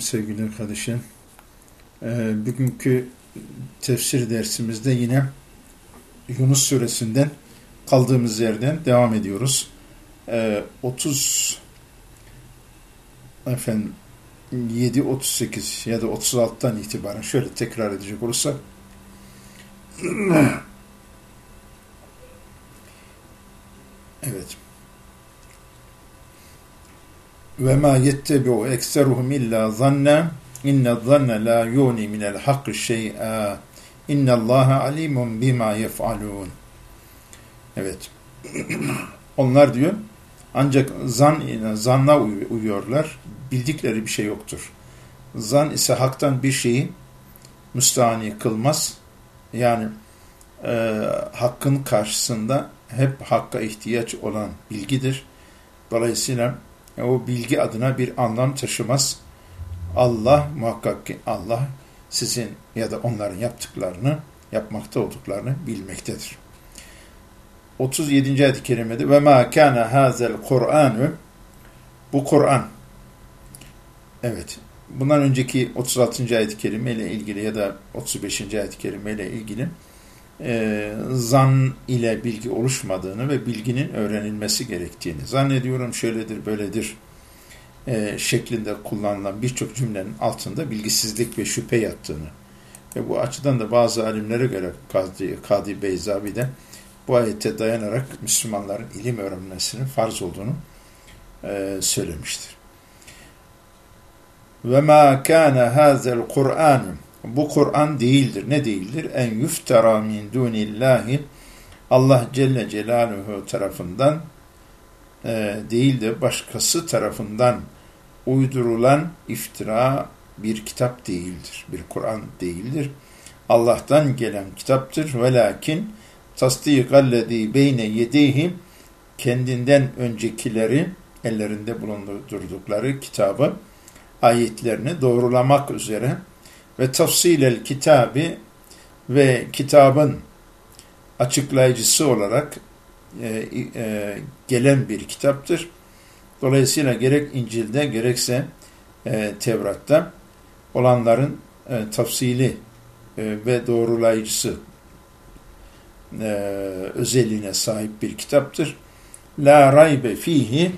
Sevgili kardeşim. Ee, bugünkü tefsir dersimizde yine Yunus suresinden kaldığımız yerden devam ediyoruz. Ee, 30 efendim 7 38 ya da 36'dan itibaren şöyle tekrar edecek olursak Evet. Ve ma yettebi'u ekseruhum illa zanna inne zanne la yuni minel hakkı şey'a inne Allaha alimun bima yef'alun. Evet. Onlar diyor ancak zan zanna uyuyorlar. Bildikleri bir şey yoktur. Zan ise haktan bir şeyi müstahani kılmaz. Yani e, hakkın karşısında hep hakka ihtiyaç olan bilgidir. Dolayısıyla o bilgi adına bir anlam taşımaz. Allah muhakkak ki Allah sizin ya da onların yaptıklarını, yapmakta olduklarını bilmektedir. 37. ayet-i kerimede ve ma kana hazel Kur'anu bu Kur'an evet bundan önceki 36. ayet-i kerime ilgili ya da 35. ayet-i kerime ilgili e, zan ile bilgi oluşmadığını ve bilginin öğrenilmesi gerektiğini zannediyorum şöyledir böyledir e, şeklinde kullanılan birçok cümlenin altında bilgisizlik ve şüphe yattığını ve bu açıdan da bazı alimlere göre Kadı, Kadı Beyzavi de bu ayete dayanarak Müslümanların ilim öğrenmesinin farz olduğunu e, söylemiştir. Ma kana hazel Kur'an bu Kur'an değildir. Ne değildir? En yuftara min dunillahi Allah Celle Celaluhu tarafından e, değil de başkası tarafından uydurulan iftira bir kitap değildir. Bir Kur'an değildir. Allah'tan gelen kitaptır. Velakin tasdikallezî beyne yedeyhim kendinden öncekileri ellerinde bulundurdukları kitabı ayetlerini doğrulamak üzere ve tafsilel kitabı ve kitabın açıklayıcısı olarak e, e, gelen bir kitaptır. Dolayısıyla gerek İncil'de gerekse e, Tevrat'ta olanların e, tafsili e, ve doğrulayıcısı e, özelliğine sahip bir kitaptır. La raybe fihi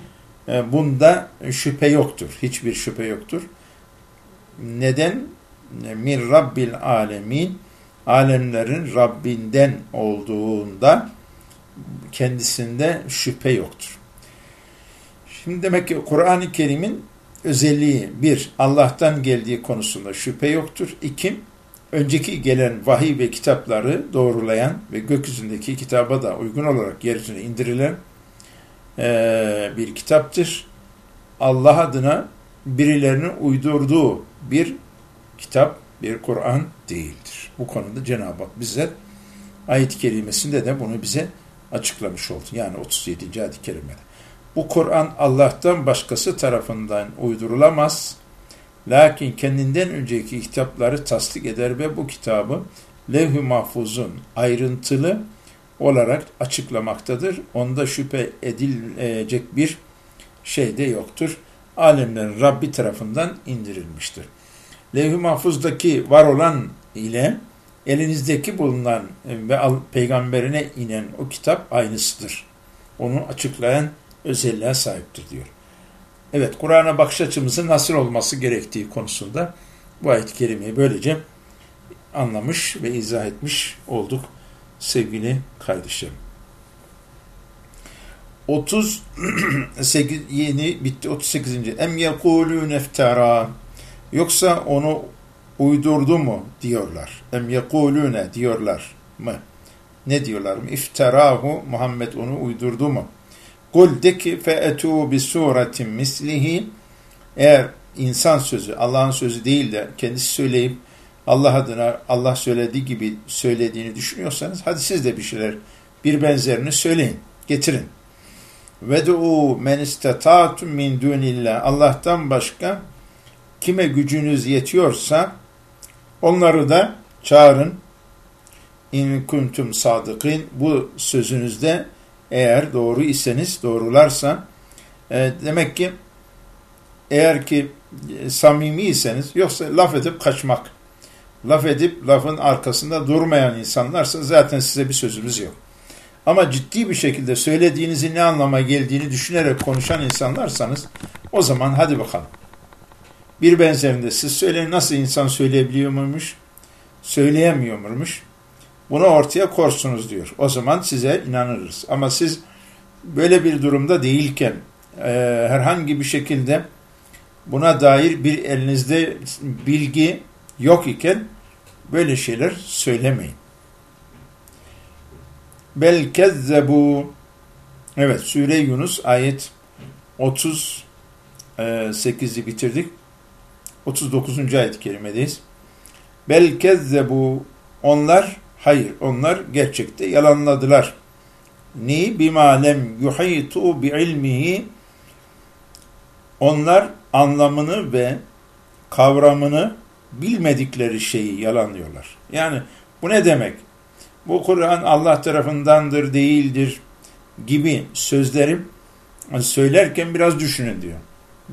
e, bunda şüphe yoktur. Hiçbir şüphe yoktur. Neden? Min Rabbil alemin alemlerin Rabbinden olduğunda kendisinde şüphe yoktur. Şimdi demek ki Kur'an-ı Kerim'in özelliği bir, Allah'tan geldiği konusunda şüphe yoktur. İki, önceki gelen vahiy ve kitapları doğrulayan ve gökyüzündeki kitaba da uygun olarak yeryüzüne indirilen e, bir kitaptır. Allah adına birilerinin uydurduğu bir kitap, bir Kur'an değildir. Bu konuda Cenab-ı Hak bize ayet-i kerimesinde de bunu bize açıklamış oldu. Yani 37. ayet-i kerimede. Bu Kur'an Allah'tan başkası tarafından uydurulamaz. Lakin kendinden önceki kitapları tasdik eder ve bu kitabı levh-i mahfuzun ayrıntılı olarak açıklamaktadır. Onda şüphe edilecek bir şey de yoktur. Alemlerin Rabbi tarafından indirilmiştir. Levh-i mahfuzdaki var olan ile elinizdeki bulunan ve peygamberine inen o kitap aynısıdır. Onu açıklayan özelliğe sahiptir diyor. Evet, Kur'an'a bakış açımızın nasıl olması gerektiği konusunda bu ayet-i kerimeyi böylece anlamış ve izah etmiş olduk sevgili kardeşim. 38 yeni bitti 38. Em yekulun iftara yoksa onu uydurdu mu diyorlar. Em yekulune diyorlar mı? Ne diyorlar mı? İftarahu Muhammed onu uydurdu mu? Kul de ki fe'etû bi suretin mislihi eğer insan sözü, Allah'ın sözü değil de kendisi söyleyip Allah adına Allah söylediği gibi söylediğini düşünüyorsanız hadi siz de bir şeyler bir benzerini söyleyin, getirin. Ved'u men istata'tum min dunillah. Allah'tan başka kime gücünüz yetiyorsa onları da çağırın. İn kuntum sadıkin. Bu sözünüzde eğer doğru iseniz, doğrularsa e, demek ki eğer ki e, samimiyseniz yoksa laf edip kaçmak, laf edip lafın arkasında durmayan insanlarsa zaten size bir sözümüz yok. Ama ciddi bir şekilde söylediğinizi ne anlama geldiğini düşünerek konuşan insanlarsanız o zaman hadi bakalım. Bir benzerinde siz söyleyin nasıl insan söyleyebiliyor muymuş, söyleyemiyor muymuş? Bunu ortaya korsunuz diyor. O zaman size inanırız. Ama siz böyle bir durumda değilken e, herhangi bir şekilde buna dair bir elinizde bilgi yok iken böyle şeyler söylemeyin. Bel kezzebu Evet Sure Yunus ayet 38'i bitirdik. 39. ayet-i kerimedeyiz. Bel kezzebu onlar hayır onlar gerçekte yalanladılar. Ni bima lem yuhitu bi ilmihi onlar anlamını ve kavramını bilmedikleri şeyi yalanlıyorlar. Yani bu ne demek? Bu Kur'an Allah tarafındandır, değildir gibi sözlerim söylerken biraz düşünün diyor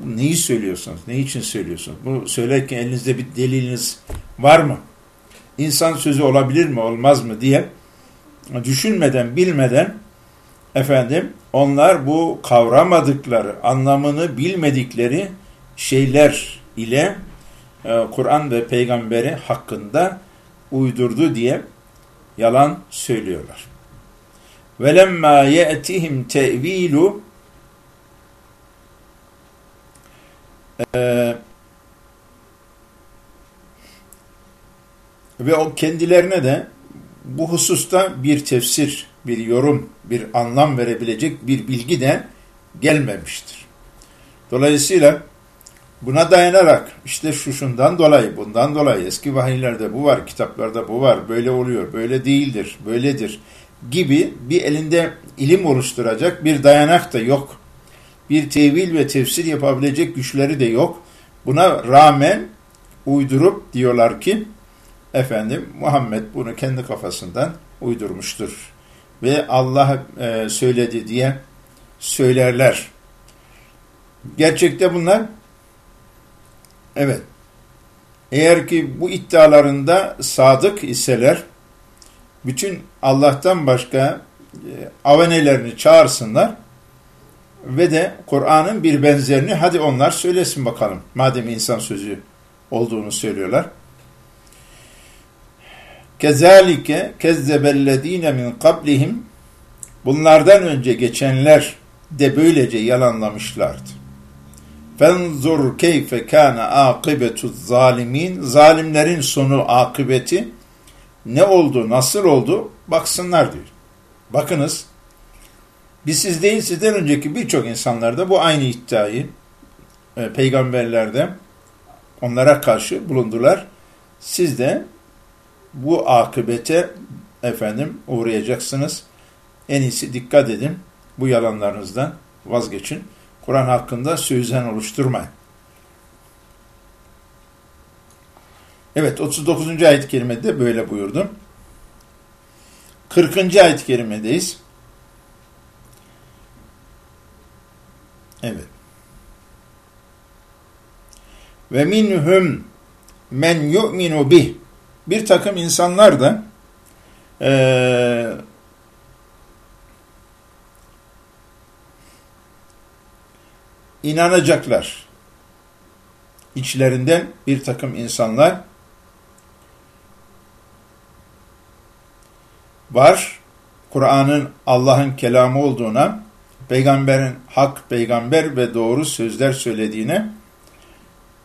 Neyi söylüyorsunuz? Ne için söylüyorsunuz? Bu söylerken elinizde bir deliliniz var mı? İnsan sözü olabilir mi, olmaz mı diye düşünmeden, bilmeden efendim onlar bu kavramadıkları, anlamını bilmedikleri şeyler ile e, Kur'an ve peygamberi hakkında uydurdu diye yalan söylüyorlar. وَلَمَّا يَأْتِهِمْ تَعْو۪يلُ ee, ve o kendilerine de bu hususta bir tefsir, bir yorum, bir anlam verebilecek bir bilgi de gelmemiştir. Dolayısıyla buna dayanarak işte şu şundan dolayı, bundan dolayı eski vahiylerde bu var, kitaplarda bu var, böyle oluyor, böyle değildir, böyledir gibi bir elinde ilim oluşturacak bir dayanak da yok. Bir tevil ve tefsir yapabilecek güçleri de yok. Buna rağmen uydurup diyorlar ki efendim Muhammed bunu kendi kafasından uydurmuştur. Ve Allah e, söyledi diye söylerler. Gerçekte bunlar evet eğer ki bu iddialarında sadık iseler bütün Allah'tan başka e, avenelerini çağırsınlar ve de Kur'an'ın bir benzerini hadi onlar söylesin bakalım. Madem insan sözü olduğunu söylüyorlar. Kezalike kezzebellezine min kablihim bunlardan önce geçenler de böylece yalanlamışlardı. Fenzur keyfe kana akibetu zalimin zalimlerin sonu akıbeti ne oldu, nasıl oldu baksınlar diyor. Bakınız biz siz değil sizden önceki birçok insanlarda bu aynı iddiayı e, peygamberlerde onlara karşı bulundular. Siz de bu akıbete efendim uğrayacaksınız. En iyisi dikkat edin. Bu yalanlarınızdan vazgeçin. Kur'an hakkında sözden oluşturmayın. Evet 39. ayet-i kerimede böyle buyurdum. 40. ayet-i kerimedeyiz. Evet. Ve minhum men yu'minu bih. Bir takım insanlar da e, inanacaklar. İçlerinden bir takım insanlar var. Kur'an'ın Allah'ın kelamı olduğuna, peygamberin hak peygamber ve doğru sözler söylediğine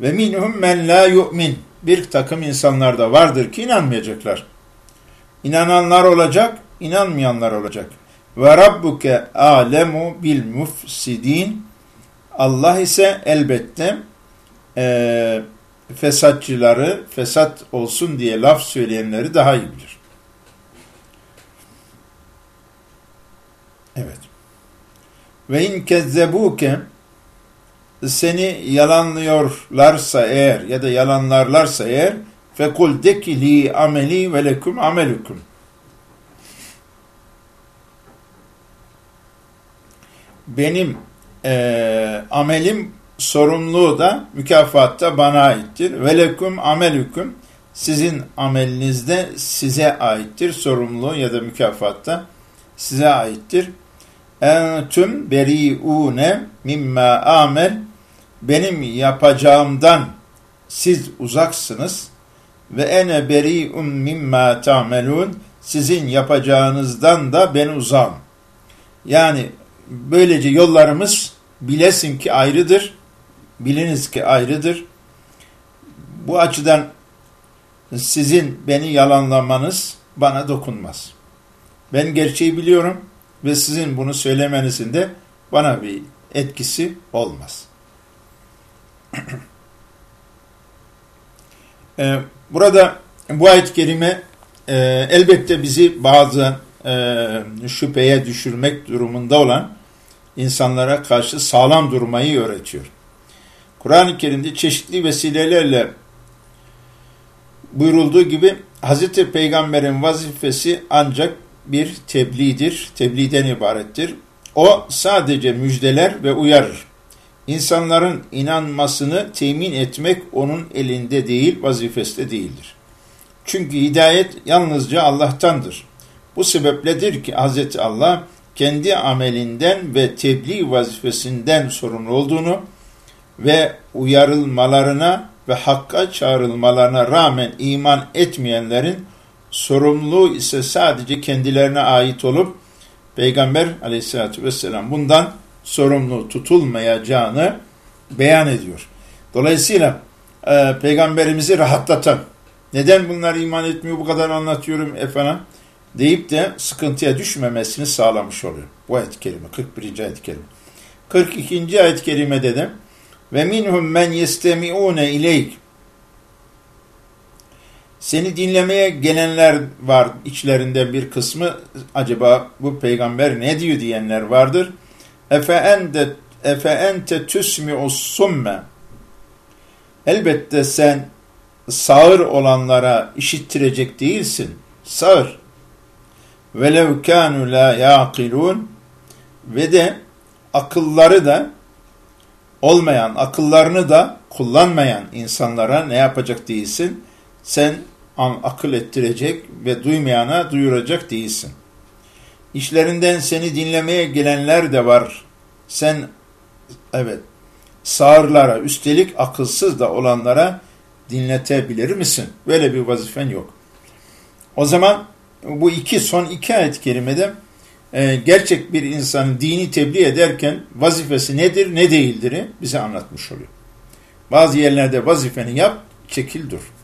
ve minhum men la yu'min bir takım insanlar da vardır ki inanmayacaklar. İnananlar olacak, inanmayanlar olacak. Ve rabbuke alemu bil mufsidin Allah ise elbette e, fesatçıları, fesat olsun diye laf söyleyenleri daha iyi bilir. Evet. Ve in kezzebuke seni yalanlıyorlarsa eğer ya da yalanlarlarsa eğer fekul de ki li ameli ve lekum amelukum. Benim e, amelim sorumluluğu da mükafat da bana aittir. Velekum amelüküm sizin amelinizde size aittir. Sorumluluğu ya da mükafat da size aittir. Entüm beriune mimma amel benim yapacağımdan siz uzaksınız ve ene beri'un mimma ta'melun sizin yapacağınızdan da ben uzağım. Yani böylece yollarımız bilesin ki ayrıdır, biliniz ki ayrıdır. Bu açıdan sizin beni yalanlamanız bana dokunmaz. Ben gerçeği biliyorum ve sizin bunu söylemenizin de bana bir etkisi olmaz. Ee, burada bu ayet-i kerime e, elbette bizi bazı e, şüpheye düşürmek durumunda olan insanlara karşı sağlam durmayı öğretiyor. Kur'an-ı Kerim'de çeşitli vesilelerle buyurulduğu gibi Hz. Peygamber'in vazifesi ancak bir tebliğdir, tebliğden ibarettir. O sadece müjdeler ve uyarır. İnsanların inanmasını temin etmek onun elinde değil, vazifesi de değildir. Çünkü hidayet yalnızca Allah'tandır. Bu sebepledir ki Hz. Allah kendi amelinden ve tebliğ vazifesinden sorumlu olduğunu ve uyarılmalarına ve hakka çağrılmalarına rağmen iman etmeyenlerin sorumluluğu ise sadece kendilerine ait olup Peygamber aleyhissalatü vesselam bundan sorumlu tutulmayacağını beyan ediyor. Dolayısıyla e, peygamberimizi rahatlatan, neden bunlar iman etmiyor bu kadar anlatıyorum efendim deyip de sıkıntıya düşmemesini sağlamış oluyor. Bu ayet-i kerime 41. ayet-i kerime. 42. ayet-i kerimede de ve minhum men yestemi'une ileyk seni dinlemeye gelenler var içlerinden bir kısmı acaba bu peygamber ne diyor diyenler vardır. Efe ente efe ente tusmi'us summe Elbette sen sağır olanlara işittirecek değilsin. Sağır. Velev kanu la yaqilun ve de akılları da olmayan, akıllarını da kullanmayan insanlara ne yapacak değilsin? Sen akıl ettirecek ve duymayana duyuracak değilsin. İşlerinden seni dinlemeye gelenler de var. Sen evet sağırlara üstelik akılsız da olanlara dinletebilir misin? Böyle bir vazifen yok. O zaman bu iki son iki ayet kerimede e, gerçek bir insanın dini tebliğ ederken vazifesi nedir ne değildir bize anlatmış oluyor. Bazı yerlerde vazifeni yap, çekil dur.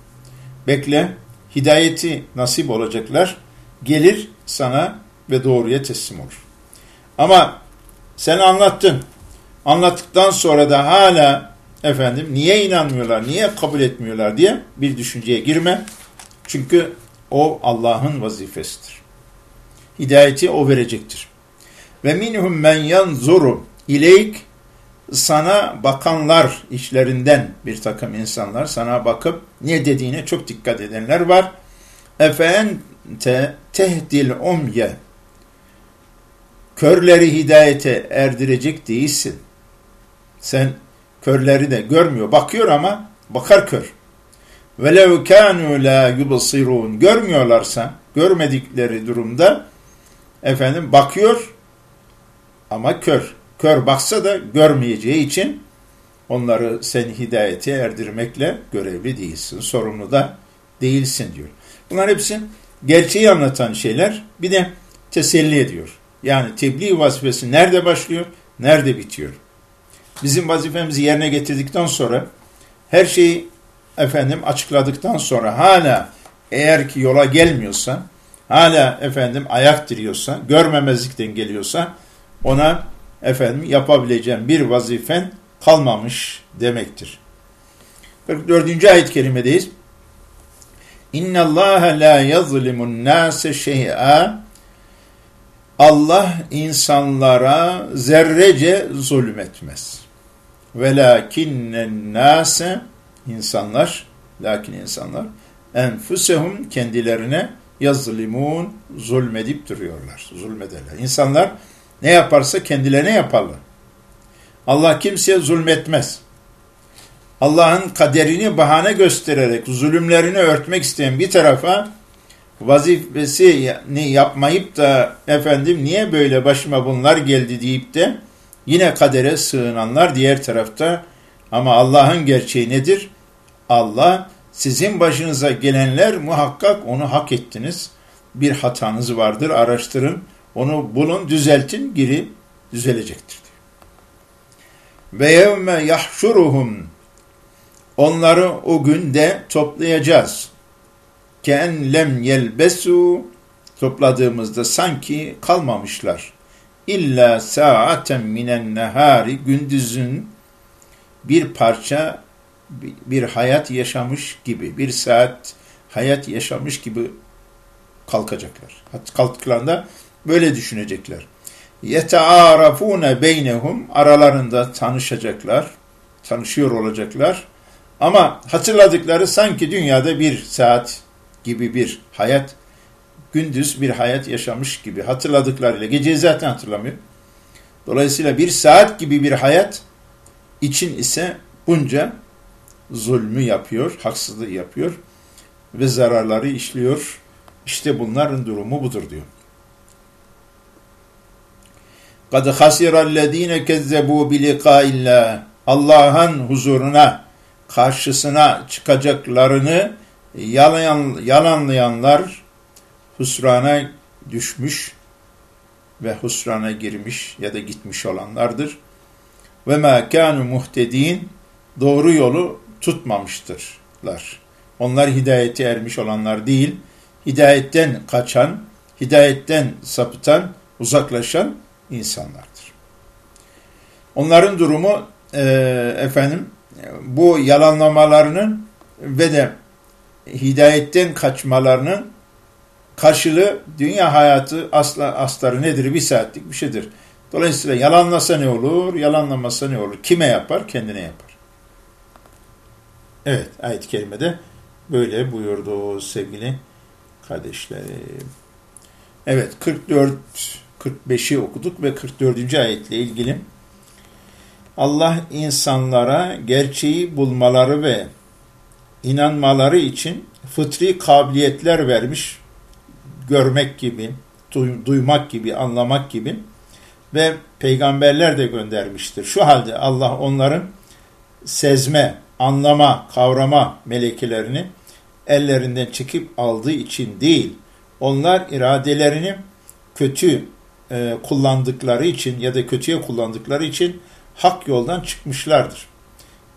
Bekle, hidayeti nasip olacaklar, gelir sana ve doğruya teslim olur. Ama sen anlattın, anlattıktan sonra da hala efendim niye inanmıyorlar, niye kabul etmiyorlar diye bir düşünceye girme. Çünkü o Allah'ın vazifesidir. Hidayeti o verecektir. Ve minhum men yanzuru ileyk sana bakanlar işlerinden bir takım insanlar sana bakıp ne dediğine çok dikkat edenler var. Efente tehdil umye körleri hidayete erdirecek değilsin. Sen körleri de görmüyor, bakıyor ama bakar kör. وَلَوْ كَانُوا لَا يُبَصِرُونَ Görmüyorlarsa, görmedikleri durumda efendim bakıyor ama kör. Kör baksa da görmeyeceği için onları sen hidayete erdirmekle görevli değilsin, sorumlu da değilsin diyor. Bunlar hepsi gerçeği anlatan şeyler. Bir de teselli ediyor. Yani tebliğ vazifesi nerede başlıyor, nerede bitiyor? Bizim vazifemizi yerine getirdikten sonra her şeyi efendim açıkladıktan sonra hala eğer ki yola gelmiyorsa, hala efendim ayak diriyorsa, görmemezlikten geliyorsa ona efendim yapabileceğim bir vazifen kalmamış demektir. 44. ayet-i kerimedeyiz. İnna Allah la yazlimun nase şey'a Allah insanlara zerrece zulmetmez. Velakinnen nase insanlar, lakin insanlar enfusehum kendilerine yazlimun zulmedip duruyorlar. Zulmederler. İnsanlar ne yaparsa kendilerine yaparlar. Allah kimseye zulmetmez. Allah'ın kaderini bahane göstererek zulümlerini örtmek isteyen bir tarafa vazifesini yapmayıp da efendim niye böyle başıma bunlar geldi deyip de yine kadere sığınanlar diğer tarafta ama Allah'ın gerçeği nedir? Allah sizin başınıza gelenler muhakkak onu hak ettiniz. Bir hatanız vardır araştırın onu bulun düzeltin geri düzelecektir. Ve yevme yahşuruhum onları o günde toplayacağız. Ken lem yelbesu topladığımızda sanki kalmamışlar. İlla saaten minen nehari gündüzün bir parça bir hayat yaşamış gibi, bir saat hayat yaşamış gibi kalkacaklar. Kalktıklarında böyle düşünecekler. يَتَعَارَفُونَ beynehum Aralarında tanışacaklar, tanışıyor olacaklar. Ama hatırladıkları sanki dünyada bir saat gibi bir hayat, gündüz bir hayat yaşamış gibi hatırladıklarıyla. Geceyi zaten hatırlamıyor. Dolayısıyla bir saat gibi bir hayat için ise bunca zulmü yapıyor, haksızlığı yapıyor ve zararları işliyor. İşte bunların durumu budur diyor. قَدْ خَسِرَ الَّذ۪ينَ كَذَّبُوا بِلِقَاءِ اللّٰهِ Allah'ın huzuruna, karşısına çıkacaklarını yalan, yalanlayanlar husrana düşmüş ve husrana girmiş ya da gitmiş olanlardır. Ve ma kanu muhtedin doğru yolu tutmamıştırlar. Onlar hidayete ermiş olanlar değil, hidayetten kaçan, hidayetten sapıtan, uzaklaşan insanlardır. Onların durumu e, efendim bu yalanlamalarının ve de hidayetten kaçmalarının karşılığı dünya hayatı asla astarı nedir? Bir saatlik bir şeydir. Dolayısıyla yalanlasa ne olur, yalanlamasa ne olur? Kime yapar? Kendine yapar. Evet, ayet-i kerimede böyle buyurdu sevgili kardeşlerim. Evet, 44 45'i okuduk ve 44. ayetle ilgili Allah insanlara gerçeği bulmaları ve inanmaları için fıtri kabiliyetler vermiş, görmek gibi, duymak gibi, anlamak gibi ve peygamberler de göndermiştir. Şu halde Allah onların sezme, anlama, kavrama melekelerini ellerinden çekip aldığı için değil, onlar iradelerini kötü e, kullandıkları için ya da kötüye kullandıkları için hak yoldan çıkmışlardır.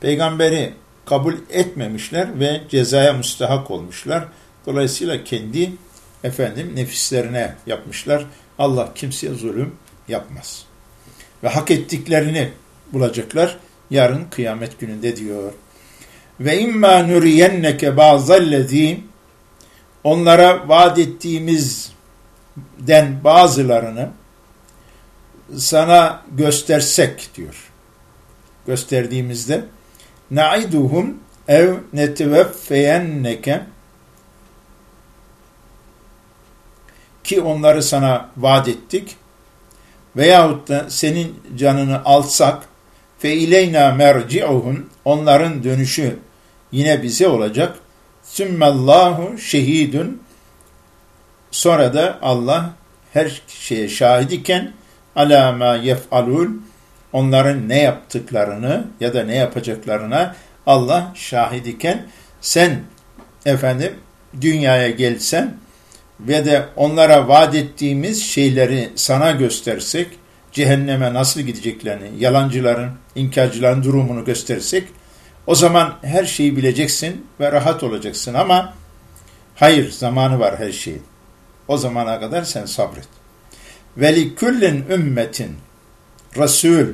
Peygamberi kabul etmemişler ve cezaya müstahak olmuşlar. Dolayısıyla kendi efendim nefislerine yapmışlar. Allah kimseye zulüm yapmaz. Ve hak ettiklerini bulacaklar yarın kıyamet gününde diyor. Ve imma nuriyenneke bazallezî onlara vaat ettiğimizden bazılarını sana göstersek diyor. Gösterdiğimizde naiduhum ev neteveffeyenneke ki onları sana vaat ettik veyahut da senin canını alsak fe ileyna merci'uhum onların dönüşü yine bize olacak. Sümmellahu şehidun sonra da Allah her şeye şahit iken ala ma yef'alun onların ne yaptıklarını ya da ne yapacaklarına Allah şahit iken sen efendim dünyaya gelsen ve de onlara vaat ettiğimiz şeyleri sana göstersek, cehenneme nasıl gideceklerini, yalancıların, inkarcıların durumunu göstersek, o zaman her şeyi bileceksin ve rahat olacaksın ama hayır zamanı var her şeyin. O zamana kadar sen sabret. Veliküllin ümmetin Resul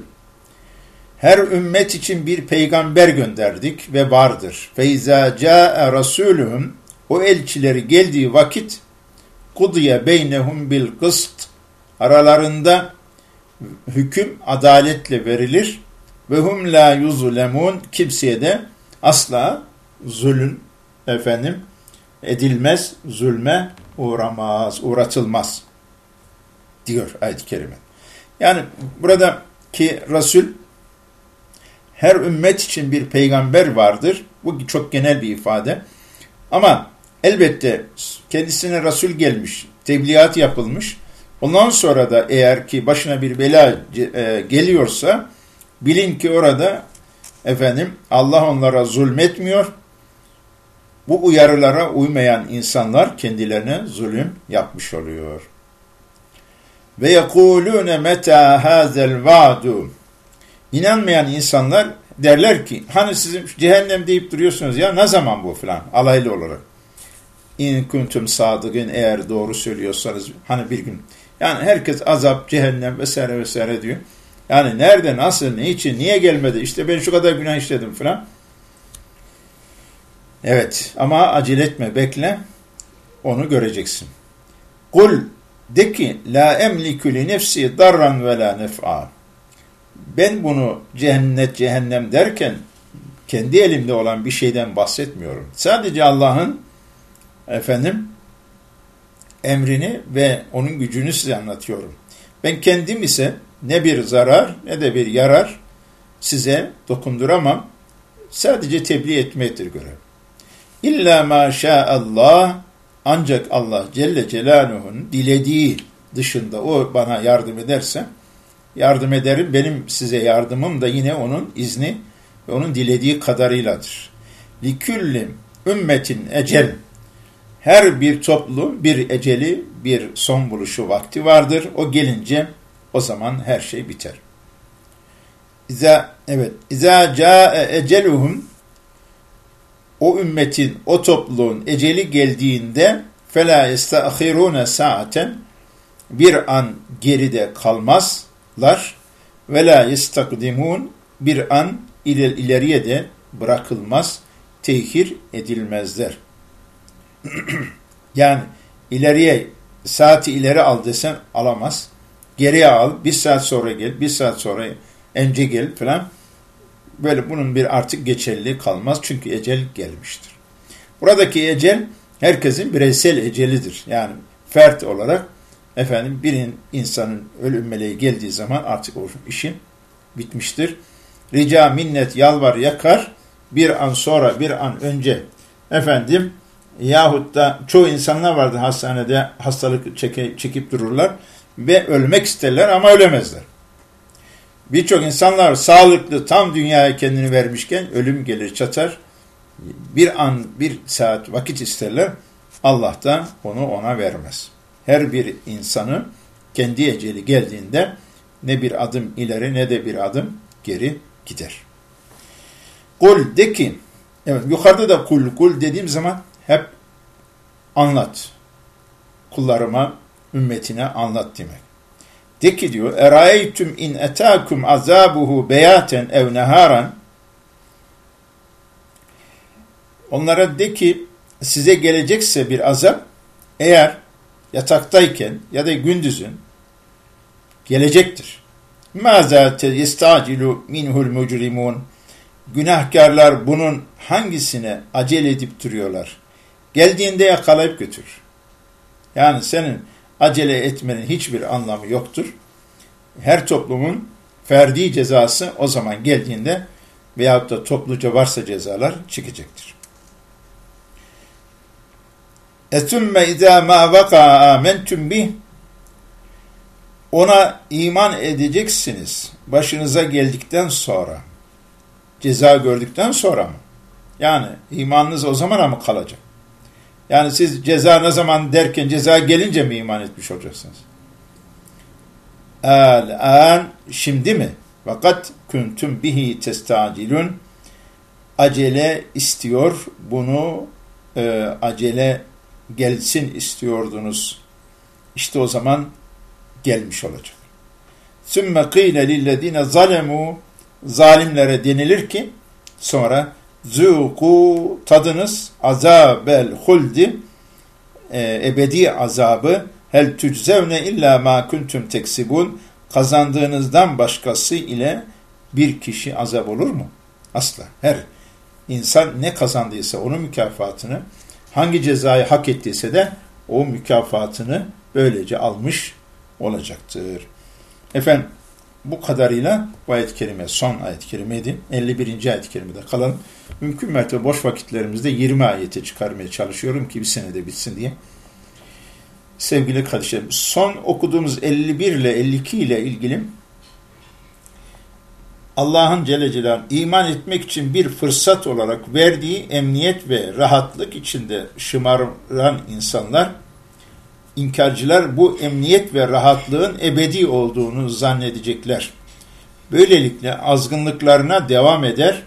her ümmet için bir peygamber gönderdik ve vardır. Feyza ca'e rasulühüm o elçileri geldiği vakit kudiye beynehum bil kıst. Aralarında hüküm adaletle verilir ve hum la yuzlemun kimseye de asla zulüm efendim edilmez, zulme uğramaz, uğratılmaz diyor ayet-i kerime. Yani buradaki Resul her ümmet için bir peygamber vardır. Bu çok genel bir ifade. Ama elbette kendisine Resul gelmiş, tebliğat yapılmış. Ondan sonra da eğer ki başına bir bela e, geliyorsa bilin ki orada efendim Allah onlara zulmetmiyor. Bu uyarılara uymayan insanlar kendilerine zulüm yapmış oluyor. Ve yekulune meta hazel vaadu. İnanmayan insanlar derler ki hani sizin cehennem deyip duruyorsunuz ya ne zaman bu filan alaylı olarak. İn kuntum sadıgın eğer doğru söylüyorsanız hani bir gün. Yani herkes azap, cehennem vesaire vesaire diyor. Yani nerede, nasıl, ne için, niye gelmedi? İşte ben şu kadar günah işledim filan. Evet ama acele etme, bekle. Onu göreceksin. Kul de ki la emliku li nefsi darran ve la nef'a. Ben bunu cennet cehennem derken kendi elimde olan bir şeyden bahsetmiyorum. Sadece Allah'ın efendim emrini ve onun gücünü size anlatıyorum. Ben kendim ise ne bir zarar ne de bir yarar size dokunduramam. Sadece tebliğ etmektir görev. İlla ma Allah ancak Allah Celle Celaluhu'nun dilediği dışında o bana yardım ederse yardım ederim. Benim size yardımım da yine onun izni ve onun dilediği kadarıyladır. Liküllim ümmetin ecel her bir toplu bir eceli, bir son buluşu vakti vardır. O gelince o zaman her şey biter. İza evet, iza caa eceluhum o ümmetin, o topluluğun eceli geldiğinde fela yestahirune saaten bir an geride kalmazlar ve la bir an ileriye de bırakılmaz, tehir edilmezler. yani ileriye saati ileri al desen alamaz. Geriye al, bir saat sonra gel, bir saat sonra önce gel falan. Böyle bunun bir artık geçerliliği kalmaz çünkü ecel gelmiştir. Buradaki ecel herkesin bireysel ecelidir. Yani fert olarak efendim bir insanın ölüm meleği geldiği zaman artık o işi bitmiştir. Rica, minnet, yalvar, yakar bir an sonra, bir an önce efendim yahut da çoğu insanlar vardı hastanede hastalık çeke, çekip dururlar ve ölmek isterler ama ölemezler. Birçok insanlar sağlıklı tam dünyaya kendini vermişken ölüm gelir çatar. Bir an bir saat vakit isterler Allah da onu ona vermez. Her bir insanı kendi eceli geldiğinde ne bir adım ileri ne de bir adım geri gider. Kul de ki evet yukarıda da kul kul dediğim zaman hep anlat. Kullarıma, ümmetine anlat demek. De ki diyor, اَرَايْتُمْ in etâkum azabuhu beyaten ev neharan Onlara de ki, size gelecekse bir azap, eğer yataktayken ya da gündüzün gelecektir. مَاذَا يَسْتَعْجِلُ minhul الْمُجْرِمُونَ Günahkarlar bunun hangisine acele edip duruyorlar? Geldiğinde yakalayıp götür. Yani senin acele etmenin hiçbir anlamı yoktur. Her toplumun ferdi cezası o zaman geldiğinde veyahut da topluca varsa cezalar çıkacaktır. Etümme idâ mâ vakâ âmentüm bih ona iman edeceksiniz başınıza geldikten sonra ceza gördükten sonra mı? Yani imanınız o zamana mı kalacak? Yani siz ceza ne zaman derken ceza gelince mi iman etmiş olacaksınız? El-an şimdi mi? Fakat kuntum bihi testacilun acele istiyor bunu e, acele gelsin istiyordunuz. İşte o zaman gelmiş olacak. Sümme kıyle lillezine zalemu zalimlere denilir ki sonra zuku tadınız azabel huldi e, ebedi azabı hel tüczevne illa ma kuntum teksibun kazandığınızdan başkası ile bir kişi azap olur mu? Asla. Her insan ne kazandıysa onun mükafatını hangi cezayı hak ettiyse de o mükafatını böylece almış olacaktır. Efendim bu kadarıyla bu ayet-i kerime son ayet-i kerimeydi. 51. ayet-i kerimede kalalım. Mümkün mertebe boş vakitlerimizde 20 ayete çıkarmaya çalışıyorum ki bir senede bitsin diye. Sevgili kardeşlerim, son okuduğumuz 51 ile 52 ile ilgili Allah'ın Celle Celaluhu iman etmek için bir fırsat olarak verdiği emniyet ve rahatlık içinde şımaran insanlar, inkarcılar bu emniyet ve rahatlığın ebedi olduğunu zannedecekler. Böylelikle azgınlıklarına devam eder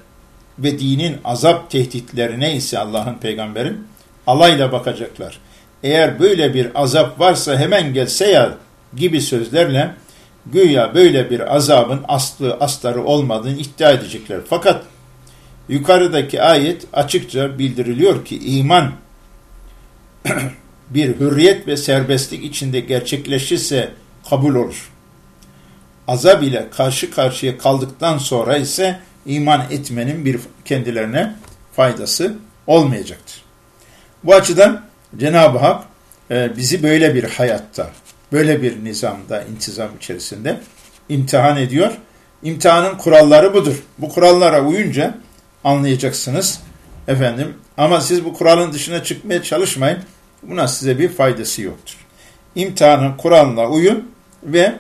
ve dinin azap tehditlerine ise Allah'ın peygamberin alayla bakacaklar. Eğer böyle bir azap varsa hemen gelse ya gibi sözlerle güya böyle bir azabın aslı astarı olmadığını iddia edecekler. Fakat yukarıdaki ayet açıkça bildiriliyor ki iman bir hürriyet ve serbestlik içinde gerçekleşirse kabul olur. Azab ile karşı karşıya kaldıktan sonra ise iman etmenin bir kendilerine faydası olmayacaktır. Bu açıdan Cenab-ı Hak e, bizi böyle bir hayatta, böyle bir nizamda, intizam içerisinde imtihan ediyor. İmtihanın kuralları budur. Bu kurallara uyunca anlayacaksınız efendim. Ama siz bu kuralın dışına çıkmaya çalışmayın. Buna size bir faydası yoktur. İmtihanın kuralına uyun ve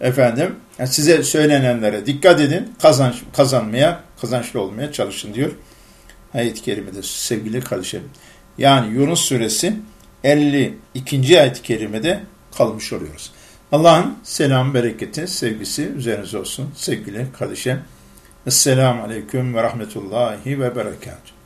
efendim size söylenenlere dikkat edin. Kazanç, kazanmaya, kazançlı olmaya çalışın diyor. Ayet-i kerimede sevgili kardeşlerim. Yani Yunus suresi 52. ayet-i kerimede kalmış oluyoruz. Allah'ın selam, bereketi, sevgisi üzerinize olsun sevgili kardeşim. Esselamu Aleyküm ve Rahmetullahi ve Berekatuhu.